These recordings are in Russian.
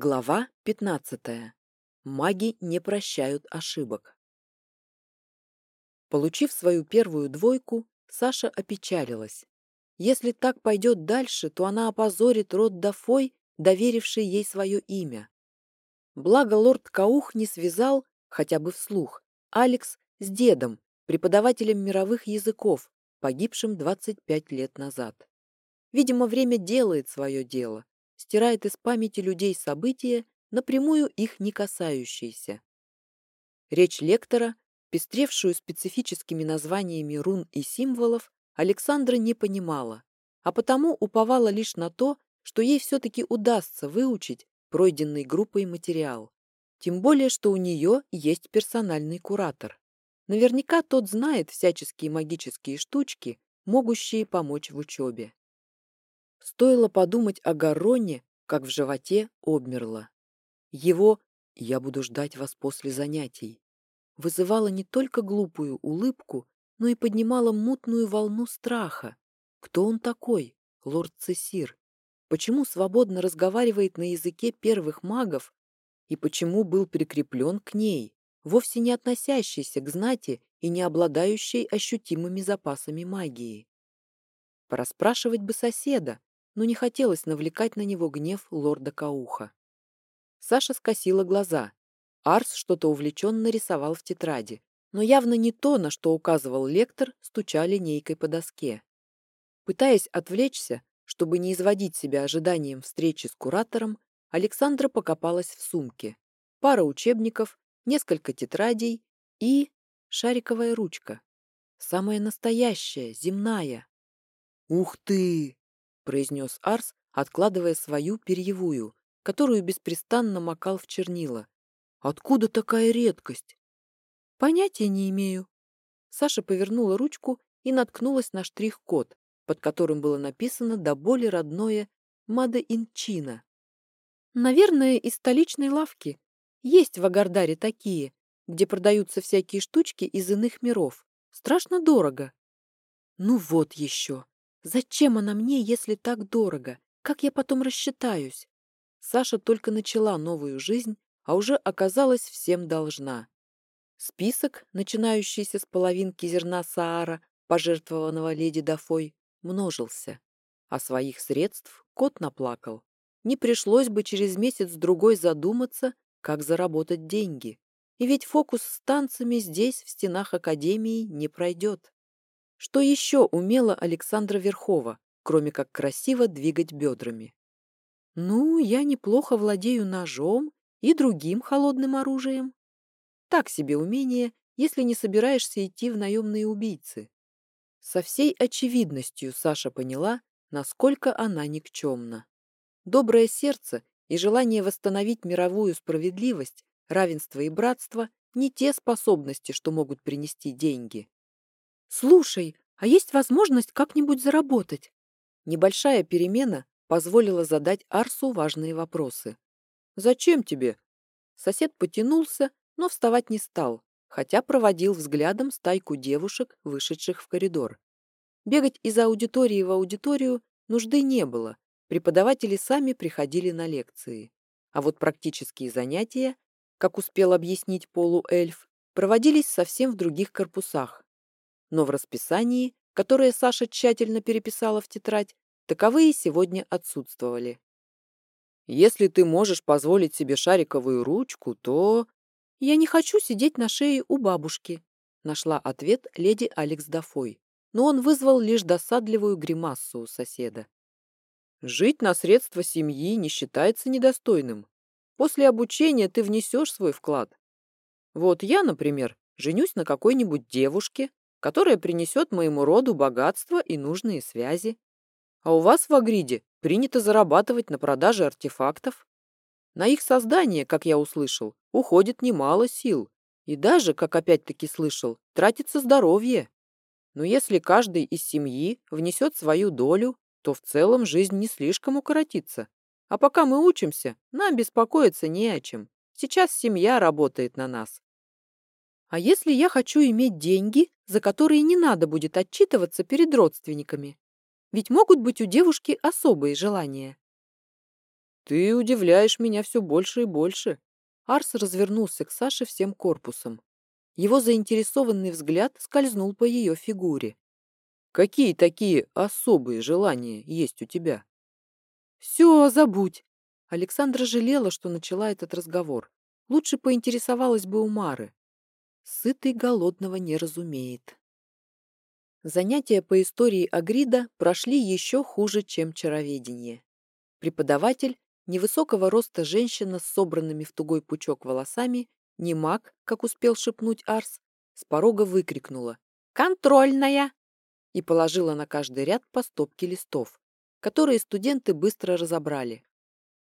Глава 15. Маги не прощают ошибок. Получив свою первую двойку, Саша опечалилась. Если так пойдет дальше, то она опозорит род Дафой, доверивший ей свое имя. Благо лорд Каух не связал, хотя бы вслух, Алекс с дедом, преподавателем мировых языков, погибшим 25 лет назад. Видимо, время делает свое дело, стирает из памяти людей события, напрямую их не касающиеся. Речь лектора, пестревшую специфическими названиями рун и символов, Александра не понимала, а потому уповала лишь на то, что ей все-таки удастся выучить пройденный группой материал. Тем более, что у нее есть персональный куратор. Наверняка тот знает всяческие магические штучки, могущие помочь в учебе. Стоило подумать о Гарроне, как в животе обмерло. Его «я буду ждать вас после занятий» вызывало не только глупую улыбку, но и поднимало мутную волну страха. Кто он такой, лорд Цесир? Почему свободно разговаривает на языке первых магов и почему был прикреплен к ней, вовсе не относящийся к знати и не обладающий ощутимыми запасами магии? Пораспрашивать бы соседа, но не хотелось навлекать на него гнев лорда Кауха. Саша скосила глаза. Арс что-то увлеченно рисовал в тетради, но явно не то, на что указывал лектор, стуча линейкой по доске. Пытаясь отвлечься, чтобы не изводить себя ожиданием встречи с куратором, Александра покопалась в сумке. Пара учебников, несколько тетрадей и шариковая ручка. Самая настоящая, земная. «Ух ты!» Произнес Арс, откладывая свою перьевую, которую беспрестанно макал в чернила. «Откуда такая редкость?» «Понятия не имею». Саша повернула ручку и наткнулась на штрих-код, под которым было написано до боли родное «Мада Инчина». «Наверное, из столичной лавки. Есть в Агардаре такие, где продаются всякие штучки из иных миров. Страшно дорого». «Ну вот еще!» Зачем она мне, если так дорого? Как я потом рассчитаюсь? Саша только начала новую жизнь, а уже оказалась всем должна. Список, начинающийся с половинки зерна Саара, пожертвованного леди Дафой, множился. А своих средств кот наплакал. Не пришлось бы через месяц-другой задуматься, как заработать деньги. И ведь фокус с танцами здесь, в стенах Академии, не пройдет. Что еще умела Александра Верхова, кроме как красиво двигать бедрами? Ну, я неплохо владею ножом и другим холодным оружием. Так себе умение, если не собираешься идти в наемные убийцы. Со всей очевидностью Саша поняла, насколько она никчемна. Доброе сердце и желание восстановить мировую справедливость, равенство и братство – не те способности, что могут принести деньги. «Слушай, а есть возможность как-нибудь заработать?» Небольшая перемена позволила задать Арсу важные вопросы. «Зачем тебе?» Сосед потянулся, но вставать не стал, хотя проводил взглядом стайку девушек, вышедших в коридор. Бегать из аудитории в аудиторию нужды не было, преподаватели сами приходили на лекции. А вот практические занятия, как успел объяснить полуэльф, проводились совсем в других корпусах, но в расписании, которое Саша тщательно переписала в тетрадь, таковые сегодня отсутствовали. «Если ты можешь позволить себе шариковую ручку, то...» «Я не хочу сидеть на шее у бабушки», — нашла ответ леди Алекс Дафой, но он вызвал лишь досадливую гримассу у соседа. «Жить на средства семьи не считается недостойным. После обучения ты внесешь свой вклад. Вот я, например, женюсь на какой-нибудь девушке, которая принесет моему роду богатство и нужные связи. А у вас в Агриде принято зарабатывать на продаже артефактов. На их создание, как я услышал, уходит немало сил. И даже, как опять-таки слышал, тратится здоровье. Но если каждый из семьи внесет свою долю, то в целом жизнь не слишком укоротится. А пока мы учимся, нам беспокоиться не о чем. Сейчас семья работает на нас. А если я хочу иметь деньги, за которые не надо будет отчитываться перед родственниками? Ведь могут быть у девушки особые желания. Ты удивляешь меня все больше и больше. Арс развернулся к Саше всем корпусом. Его заинтересованный взгляд скользнул по ее фигуре. Какие такие особые желания есть у тебя? Все, забудь. Александра жалела, что начала этот разговор. Лучше поинтересовалась бы у Мары. Сытый голодного не разумеет. Занятия по истории Агрида прошли еще хуже, чем чароведение. Преподаватель, невысокого роста женщина с собранными в тугой пучок волосами, не маг, как успел шепнуть Арс, с порога выкрикнула «Контрольная!» и положила на каждый ряд по стопке листов, которые студенты быстро разобрали.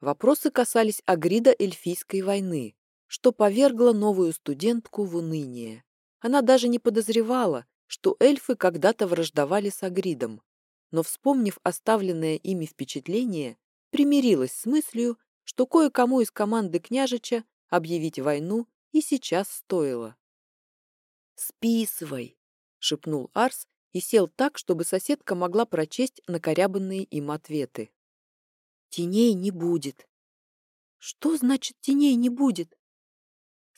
Вопросы касались Агрида эльфийской войны, что повергло новую студентку в уныние. Она даже не подозревала, что эльфы когда-то враждовали с Агридом, но, вспомнив оставленное ими впечатление, примирилась с мыслью, что кое-кому из команды княжича объявить войну и сейчас стоило. «Списывай!» — шепнул Арс и сел так, чтобы соседка могла прочесть накорябанные им ответы. Теней не будет. Что значит теней не будет?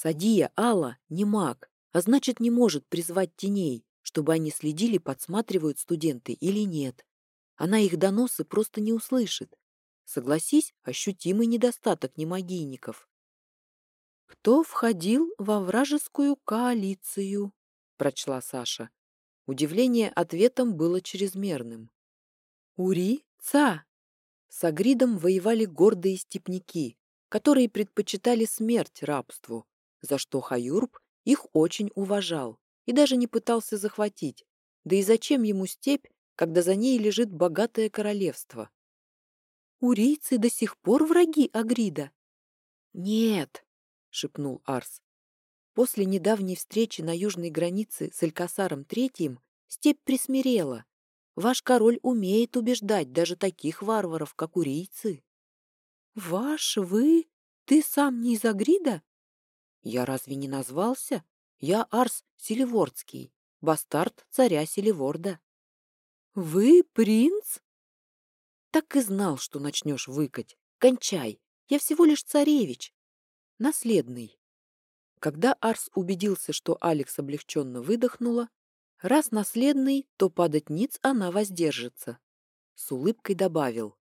Садия Алла не маг, а значит не может призвать теней, чтобы они следили, подсматривают студенты или нет. Она их доносы просто не услышит. Согласись, ощутимый недостаток немагийников. «Кто входил во вражескую коалицию?» — прочла Саша. Удивление ответом было чрезмерным. «Ури Ца!» С Агридом воевали гордые степняки, которые предпочитали смерть рабству, за что Хаюрб их очень уважал и даже не пытался захватить. Да и зачем ему степь, когда за ней лежит богатое королевство? Урийцы до сих пор враги Агрида? Нет, шепнул Арс. После недавней встречи на южной границе с Элькасаром Третьим степь присмирела, Ваш король умеет убеждать даже таких варваров, как урийцы. Ваш вы? Ты сам не из Агрида? Я разве не назвался? Я Арс Селивордский, бастард царя Селиворда. Вы принц? Так и знал, что начнешь выкать. Кончай. Я всего лишь царевич. Наследный. Когда Арс убедился, что Алекс облегченно выдохнула, Раз наследный, то падать ниц она воздержится. С улыбкой добавил.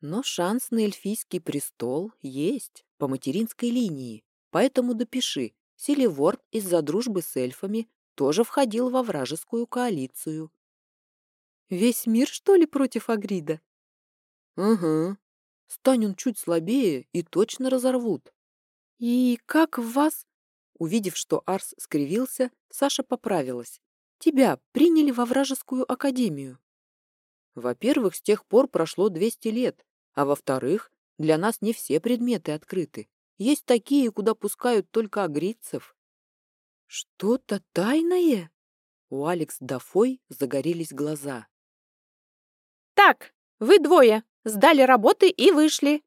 Но шанс на эльфийский престол есть по материнской линии, поэтому допиши, Селиворд из-за дружбы с эльфами тоже входил во вражескую коалицию. Весь мир, что ли, против Агрида? Угу. Стань он чуть слабее и точно разорвут. И как в вас... Увидев, что Арс скривился, Саша поправилась. Тебя приняли во вражескую академию. Во-первых, с тех пор прошло 200 лет, а во-вторых, для нас не все предметы открыты. Есть такие, куда пускают только агрицев. Что-то тайное? У Алекс Дафой загорелись глаза. Так, вы двое сдали работы и вышли.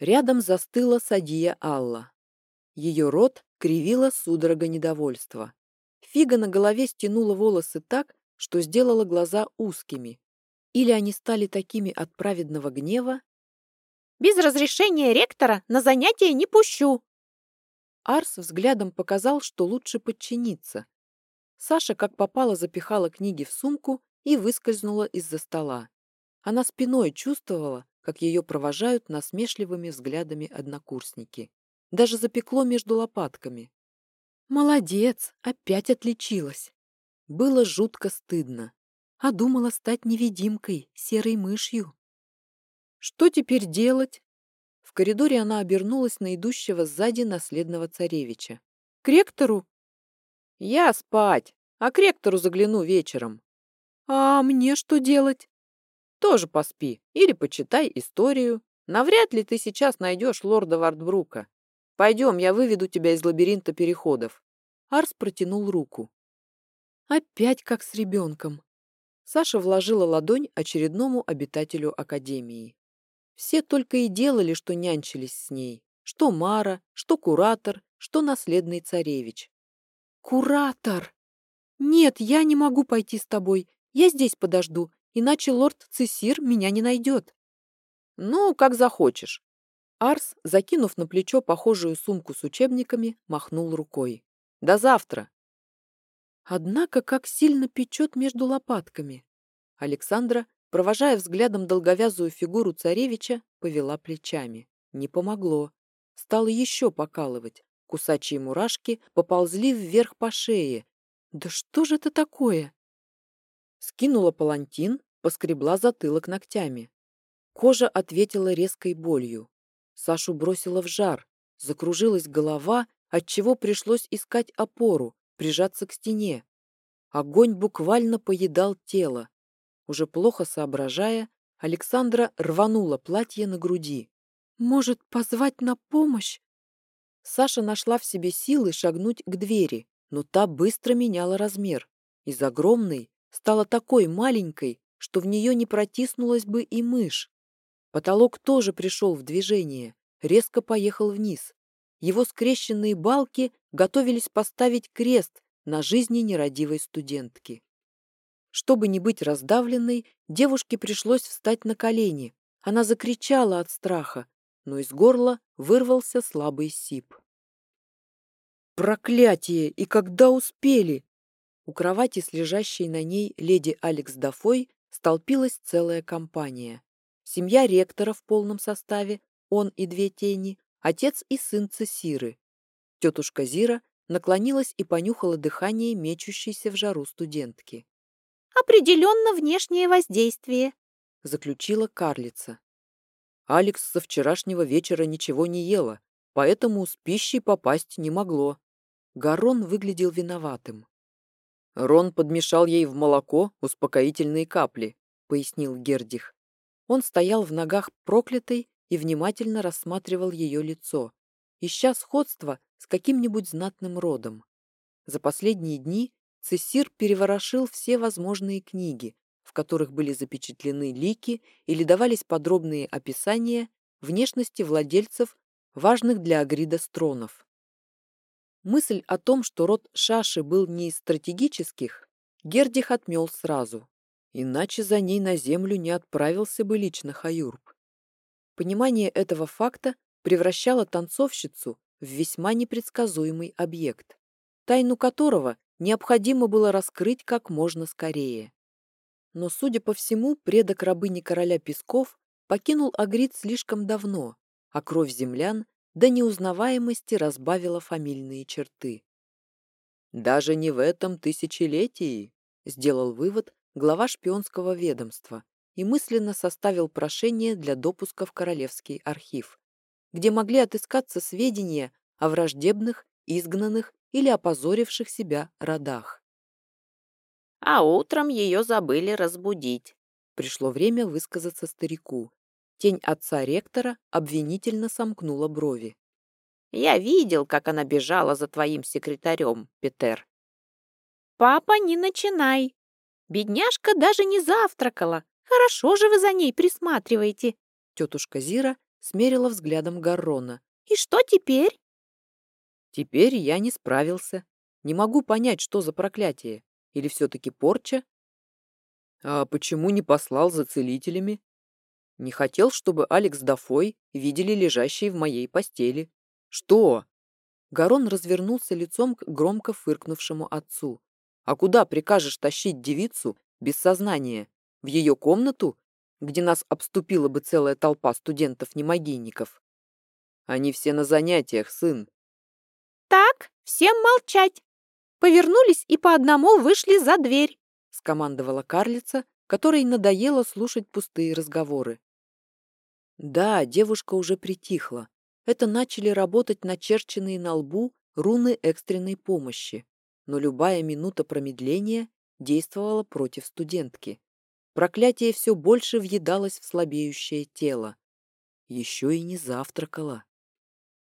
Рядом застыла Садия Алла. Ее рот кривила судорога недовольства. Фига на голове стянула волосы так, что сделала глаза узкими. Или они стали такими от праведного гнева? «Без разрешения ректора на занятия не пущу!» Арс взглядом показал, что лучше подчиниться. Саша как попало запихала книги в сумку и выскользнула из-за стола. Она спиной чувствовала, как ее провожают насмешливыми взглядами однокурсники. Даже запекло между лопатками. Молодец, опять отличилась. Было жутко стыдно. А думала стать невидимкой, серой мышью. Что теперь делать? В коридоре она обернулась на идущего сзади наследного царевича. К ректору? Я спать, а к ректору загляну вечером. А мне что делать? Тоже поспи или почитай историю. Навряд ли ты сейчас найдешь лорда Вартбрука. Пойдем, я выведу тебя из лабиринта переходов. Арс протянул руку. Опять как с ребенком. Саша вложила ладонь очередному обитателю Академии. Все только и делали, что нянчились с ней. Что Мара, что куратор, что наследный царевич. «Куратор! Нет, я не могу пойти с тобой. Я здесь подожду, иначе лорд Цесир меня не найдет». Ну, как захочешь. Арс, закинув на плечо похожую сумку с учебниками, махнул рукой. До завтра. Однако, как сильно печет между лопатками. Александра, провожая взглядом долговязую фигуру царевича, повела плечами. Не помогло. Стало еще покалывать. Кусачие мурашки поползли вверх по шее. Да что же это такое? Скинула палантин, поскребла затылок ногтями. Кожа ответила резкой болью. Сашу бросила в жар, закружилась голова, отчего пришлось искать опору, прижаться к стене. Огонь буквально поедал тело. Уже плохо соображая, Александра рванула платье на груди. «Может, позвать на помощь?» Саша нашла в себе силы шагнуть к двери, но та быстро меняла размер. Из огромной стала такой маленькой, что в нее не протиснулась бы и мышь. Потолок тоже пришел в движение, резко поехал вниз. Его скрещенные балки готовились поставить крест на жизни нерадивой студентки. Чтобы не быть раздавленной, девушке пришлось встать на колени. Она закричала от страха, но из горла вырвался слабый сип. «Проклятие! И когда успели?» У кровати с лежащей на ней леди Алекс Дафой столпилась целая компания. Семья ректора в полном составе, он и две тени, отец и сын Цесиры. Тетушка Зира наклонилась и понюхала дыхание мечущейся в жару студентки. «Определенно внешнее воздействие», — заключила карлица. Алекс со вчерашнего вечера ничего не ела, поэтому с пищей попасть не могло. Гарон выглядел виноватым. Рон подмешал ей в молоко успокоительные капли, пояснил Гердих. Он стоял в ногах проклятой и внимательно рассматривал ее лицо, ища сходство с каким-нибудь знатным родом. За последние дни Цессир переворошил все возможные книги, в которых были запечатлены лики или давались подробные описания внешности владельцев важных для Агрида стронов. Мысль о том, что род Шаши был не из стратегических, Гердих отмел сразу. Иначе за ней на землю не отправился бы лично Хаюрб. Понимание этого факта превращало танцовщицу в весьма непредсказуемый объект, тайну которого необходимо было раскрыть как можно скорее. Но, судя по всему, предок рабыни короля Песков покинул Агрид слишком давно, а кровь землян до неузнаваемости разбавила фамильные черты. «Даже не в этом тысячелетии», — сделал вывод глава шпионского ведомства и мысленно составил прошение для допуска в Королевский архив, где могли отыскаться сведения о враждебных, изгнанных или опозоривших себя родах. А утром ее забыли разбудить. Пришло время высказаться старику, Тень отца ректора обвинительно сомкнула брови. «Я видел, как она бежала за твоим секретарем, Петер». «Папа, не начинай. Бедняжка даже не завтракала. Хорошо же вы за ней присматриваете». Тетушка Зира смерила взглядом Гаррона. «И что теперь?» «Теперь я не справился. Не могу понять, что за проклятие. Или все-таки порча?» «А почему не послал за целителями?» Не хотел, чтобы Алекс Дафой видели лежащей в моей постели. Что? Гарон развернулся лицом к громко фыркнувшему отцу. А куда прикажешь тащить девицу без сознания? В ее комнату, где нас обступила бы целая толпа студентов-немогинников? Они все на занятиях, сын. Так, всем молчать. Повернулись и по одному вышли за дверь, скомандовала карлица, которой надоело слушать пустые разговоры. Да, девушка уже притихла. Это начали работать начерченные на лбу руны экстренной помощи. Но любая минута промедления действовала против студентки. Проклятие все больше въедалось в слабеющее тело. Еще и не завтракала.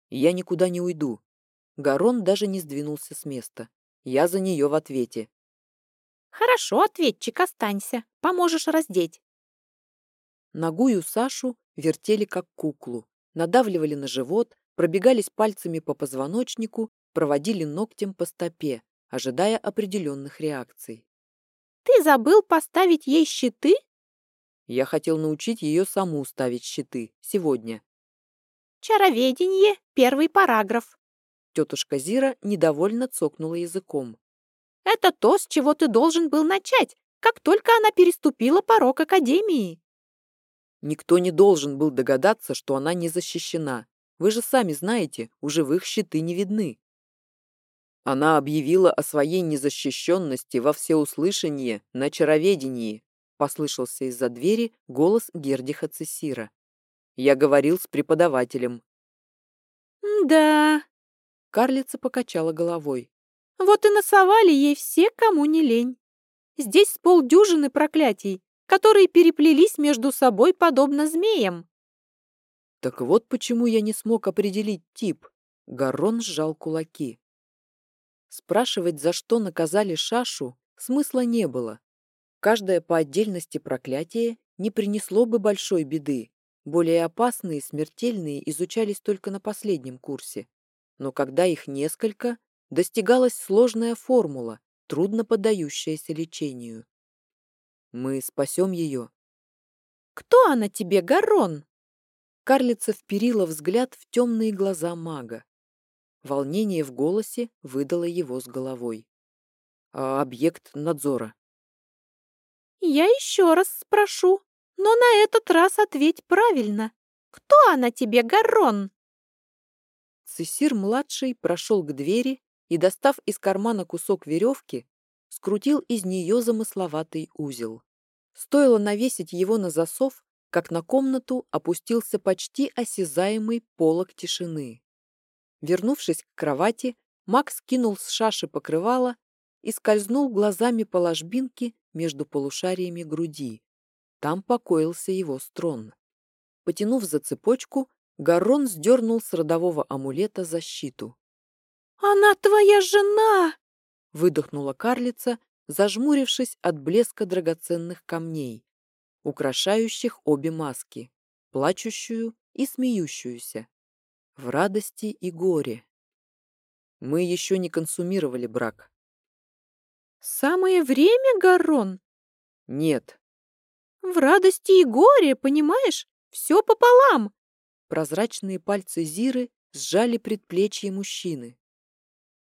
Я никуда не уйду. Гарон даже не сдвинулся с места. Я за нее в ответе. Хорошо, ответчик, останься. Поможешь раздеть. Ногую Сашу вертели как куклу, надавливали на живот, пробегались пальцами по позвоночнику, проводили ногтем по стопе, ожидая определенных реакций. «Ты забыл поставить ей щиты?» Я хотел научить ее саму ставить щиты сегодня. Чароведение, первый параграф. Тетушка Зира недовольно цокнула языком. Это то, с чего ты должен был начать, как только она переступила порог Академии. Никто не должен был догадаться, что она не защищена. Вы же сами знаете, у живых щиты не видны. Она объявила о своей незащищенности во всеуслышание на чароведении, послышался из-за двери голос Гердиха Цесира. Я говорил с преподавателем. «Да...» Карлица покачала головой. «Вот и насовали ей все, кому не лень. Здесь с полдюжины проклятий, которые переплелись между собой подобно змеям». «Так вот почему я не смог определить тип». Гарон сжал кулаки. Спрашивать, за что наказали Шашу, смысла не было. Каждое по отдельности проклятие не принесло бы большой беды. Более опасные смертельные изучались только на последнем курсе. Но когда их несколько, достигалась сложная формула, трудно поддающаяся лечению. Мы спасем ее. «Кто она тебе, Гарон?» Карлица вперила взгляд в темные глаза мага. Волнение в голосе выдало его с головой. А объект надзора. «Я еще раз спрошу, но на этот раз ответь правильно. Кто она тебе, Гаррон?» Цесир-младший прошел к двери и, достав из кармана кусок веревки, скрутил из нее замысловатый узел. Стоило навесить его на засов, как на комнату опустился почти осязаемый полог тишины. Вернувшись к кровати, Макс кинул с шаши покрывало и скользнул глазами по ложбинке между полушариями груди. Там покоился его строн. Потянув за цепочку, Гаррон сдернул с родового амулета защиту. «Она твоя жена!» — выдохнула карлица, зажмурившись от блеска драгоценных камней, украшающих обе маски, плачущую и смеющуюся в радости и горе. Мы еще не консумировали брак. Самое время, Гарон? Нет. В радости и горе, понимаешь? Все пополам. Прозрачные пальцы Зиры сжали предплечье мужчины.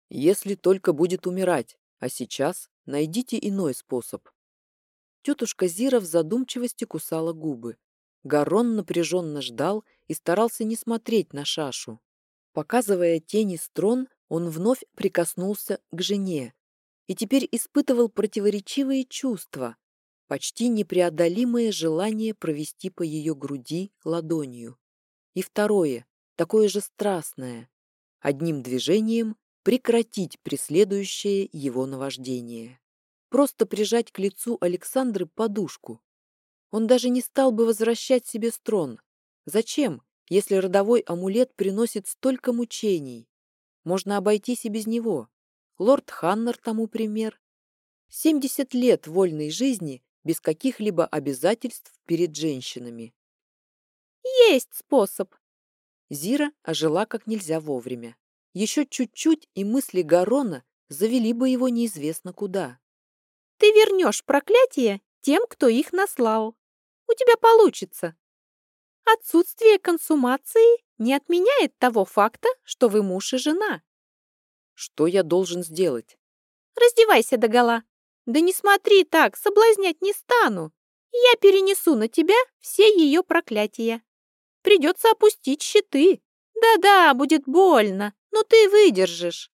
Если только будет умирать, а сейчас найдите иной способ. Тетушка Зира в задумчивости кусала губы. Гарон напряженно ждал и старался не смотреть на Шашу. Показывая тени строн, он вновь прикоснулся к жене и теперь испытывал противоречивые чувства, почти непреодолимое желание провести по ее груди ладонью. И второе, такое же страстное, одним движением прекратить преследующее его наваждение. Просто прижать к лицу Александры подушку, он даже не стал бы возвращать себе строн. Зачем, если родовой амулет приносит столько мучений? Можно обойтись и без него. Лорд Ханнер тому пример. 70 лет вольной жизни без каких-либо обязательств перед женщинами. Есть способ. Зира ожила как нельзя вовремя. Еще чуть-чуть, и мысли Гарона завели бы его неизвестно куда. Ты вернешь проклятие тем, кто их наслал. У тебя получится. Отсутствие консумации не отменяет того факта, что вы муж и жена. Что я должен сделать? Раздевайся догола. Да не смотри так, соблазнять не стану. Я перенесу на тебя все ее проклятия. Придется опустить щиты. Да-да, будет больно, но ты выдержишь.